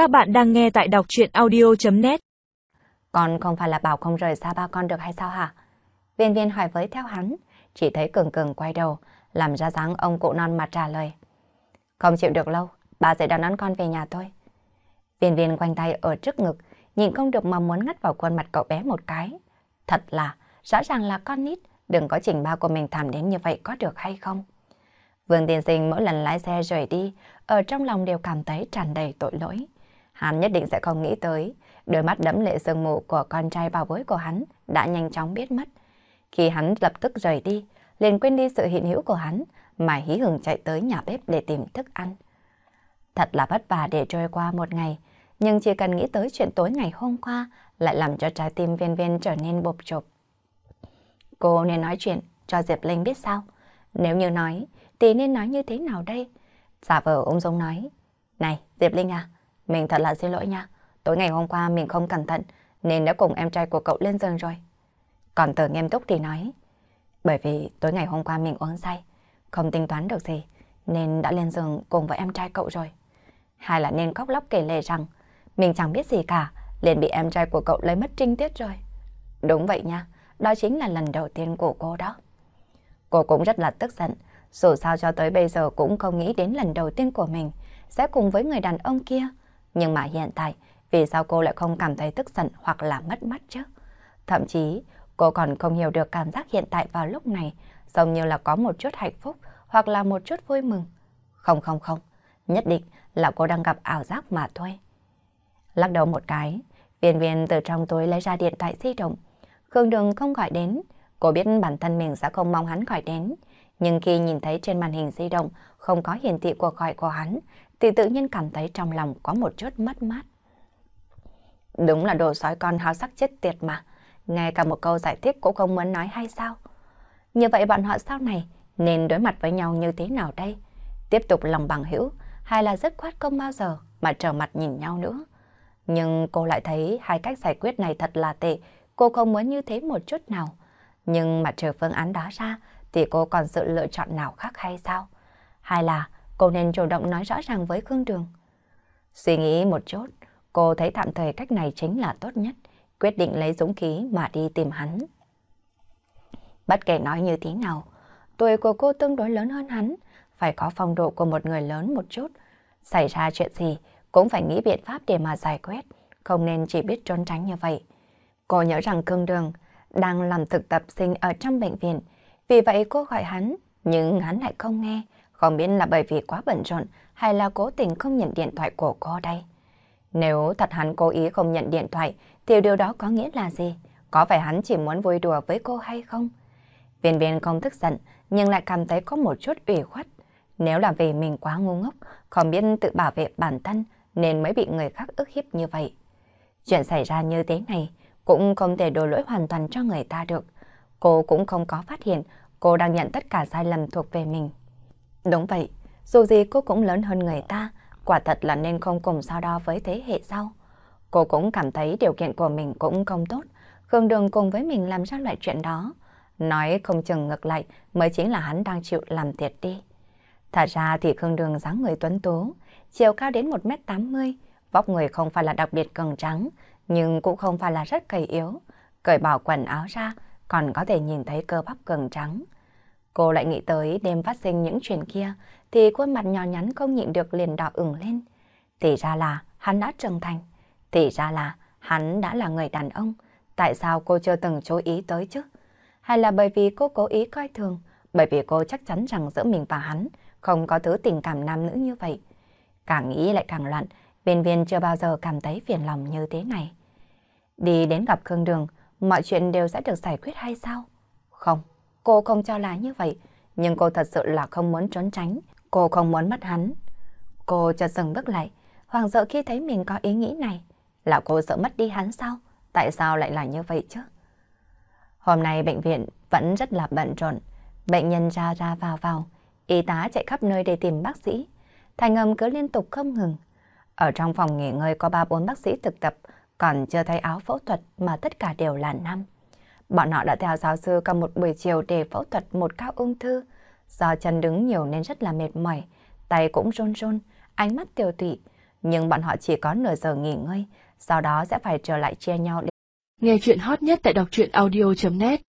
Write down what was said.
Các bạn đang nghe tại đọc chuyện audio.net Con không phải là bảo không rời xa ba con được hay sao hả? Viên viên hỏi với theo hắn, chỉ thấy cường cường quay đầu, làm ra dáng ông cụ non mà trả lời. Không chịu được lâu, bà sẽ đón đón con về nhà thôi. Viên viên quanh tay ở trước ngực, nhìn không được mà muốn ngắt vào khuôn mặt cậu bé một cái. Thật là, rõ ràng là con nít, đừng có chỉnh ba của mình thảm đến như vậy có được hay không? Vương Tiên Sinh mỗi lần lái xe rời đi, ở trong lòng đều cảm thấy tràn đầy tội lỗi. Hắn nhất định sẽ không nghĩ tới, đôi mắt đẫm lệ sương mù của con trai bảo bối của hắn đã nhanh chóng biết mất. Khi hắn lập tức rời đi, liền quên đi sự hiện hữu của hắn, mà hí hưởng chạy tới nhà bếp để tìm thức ăn. Thật là vất vả để trôi qua một ngày, nhưng chỉ cần nghĩ tới chuyện tối ngày hôm qua lại làm cho trái tim viên viên trở nên bộp chộp. Cô nên nói chuyện cho Diệp Linh biết sao? Nếu như nói, thì nên nói như thế nào đây? Giả vờ ung dung nói. Này, Diệp Linh à, mình thật là xin lỗi nha. Tối ngày hôm qua mình không cẩn thận, nên đã cùng em trai của cậu lên giường rồi. Còn tờ nghiêm túc thì nói. Bởi vì tối ngày hôm qua mình uống say, không tính toán được gì, nên đã lên giường cùng với em trai cậu rồi. Hay là nên khóc lóc kể lệ rằng, mình chẳng biết gì cả, liền bị em trai của cậu lấy mất trinh tiết rồi. Đúng vậy nha, đó chính là lần đầu tiên của cô đó. Cô cũng rất là tức giận, dù sao cho tới bây giờ cũng không nghĩ đến lần đầu tiên của mình sẽ cùng với người đàn ông kia. Nhưng mà hiện tại, vì sao cô lại không cảm thấy tức giận hoặc là mất mắt chứ? Thậm chí, cô còn không hiểu được cảm giác hiện tại vào lúc này, giống như là có một chút hạnh phúc hoặc là một chút vui mừng. Không không không, nhất định là cô đang gặp ảo giác mà thôi. Lắc đầu một cái, viên viên từ trong túi lấy ra điện thoại di động. Khương Đường không gọi đến, cô biết bản thân mình sẽ không mong hắn gọi đến. Nhưng khi nhìn thấy trên màn hình di động không có hiển thị cuộc gọi của hắn, thì tự nhiên cảm thấy trong lòng có một chút mất mát. Đúng là đồ sói con háo sắc chết tiệt mà, ngay cả một câu giải thích cũng không muốn nói hay sao? Như vậy bọn họ sau này nên đối mặt với nhau như thế nào đây? Tiếp tục lòng bằng hữu hay là dứt khoát không bao giờ mà trở mặt nhìn nhau nữa? Nhưng cô lại thấy hai cách giải quyết này thật là tệ, cô không muốn như thế một chút nào. Nhưng mà trừ phương án đó ra thì cô còn sự lựa chọn nào khác hay sao? Hay là cô nên chủ động nói rõ ràng với Khương Đường? Suy nghĩ một chút, cô thấy tạm thời cách này chính là tốt nhất, quyết định lấy dũng khí mà đi tìm hắn. Bất kể nói như thế nào, tuổi của cô tương đối lớn hơn hắn, phải có phong độ của một người lớn một chút. Xảy ra chuyện gì cũng phải nghĩ biện pháp để mà giải quyết, không nên chỉ biết trốn tránh như vậy. Cô nhớ rằng Cương Đường đang làm thực tập sinh ở trong bệnh viện, vì vậy cô gọi hắn, nhưng hắn lại không nghe, không biết là bởi vì quá bận rộn hay là cố tình không nhận điện thoại của cô đây. Nếu thật hắn cố ý không nhận điện thoại, thì điều đó có nghĩa là gì? Có phải hắn chỉ muốn vui đùa với cô hay không? Viên viên không tức giận, nhưng lại cảm thấy có một chút ủy khuất. Nếu là vì mình quá ngu ngốc, không biết tự bảo vệ bản thân, nên mới bị người khác ức hiếp như vậy. Chuyện xảy ra như thế này, cũng không thể đổ lỗi hoàn toàn cho người ta được. Cô cũng không có phát hiện cô đang nhận tất cả sai lầm thuộc về mình. Đúng vậy, dù gì cô cũng lớn hơn người ta, quả thật là nên không cùng so đo với thế hệ sau. Cô cũng cảm thấy điều kiện của mình cũng không tốt, Khương Đường cùng với mình làm ra loại chuyện đó. Nói không chừng ngược lại mới chính là hắn đang chịu làm thiệt đi. Thật ra thì Khương Đường dáng người tuấn tú, chiều cao đến 1m80, vóc người không phải là đặc biệt cường trắng, nhưng cũng không phải là rất gầy yếu. Cởi bỏ quần áo ra, còn có thể nhìn thấy cơ bắp cường trắng. Cô lại nghĩ tới đêm phát sinh những chuyện kia, thì khuôn mặt nhỏ nhắn không nhịn được liền đỏ ửng lên. Thì ra là hắn đã trưởng thành, thì ra là hắn đã là người đàn ông. Tại sao cô chưa từng chú ý tới chứ? Hay là bởi vì cô cố ý coi thường, bởi vì cô chắc chắn rằng giữa mình và hắn không có thứ tình cảm nam nữ như vậy. Càng nghĩ lại càng loạn, viên viên chưa bao giờ cảm thấy phiền lòng như thế này. Đi đến gặp Khương Đường, mọi chuyện đều sẽ được giải quyết hay sao? Không, cô không cho là như vậy, nhưng cô thật sự là không muốn trốn tránh, cô không muốn mất hắn. Cô chợt dừng bước lại, hoàng sợ khi thấy mình có ý nghĩ này. Là cô sợ mất đi hắn sao? Tại sao lại là như vậy chứ? Hôm nay bệnh viện vẫn rất là bận rộn, bệnh nhân ra ra vào vào, y tá chạy khắp nơi để tìm bác sĩ. Thành âm cứ liên tục không ngừng. Ở trong phòng nghỉ ngơi có ba bốn bác sĩ thực tập, còn chưa thấy áo phẫu thuật mà tất cả đều là nam. Bọn họ đã theo giáo sư cả một buổi chiều để phẫu thuật một cao ung thư. Do chân đứng nhiều nên rất là mệt mỏi, tay cũng run run, ánh mắt tiêu tụy. nhưng bọn họ chỉ có nửa giờ nghỉ ngơi, sau đó sẽ phải trở lại chia nhau. để Nghe chuyện hot nhất tại đọc truyện audio.net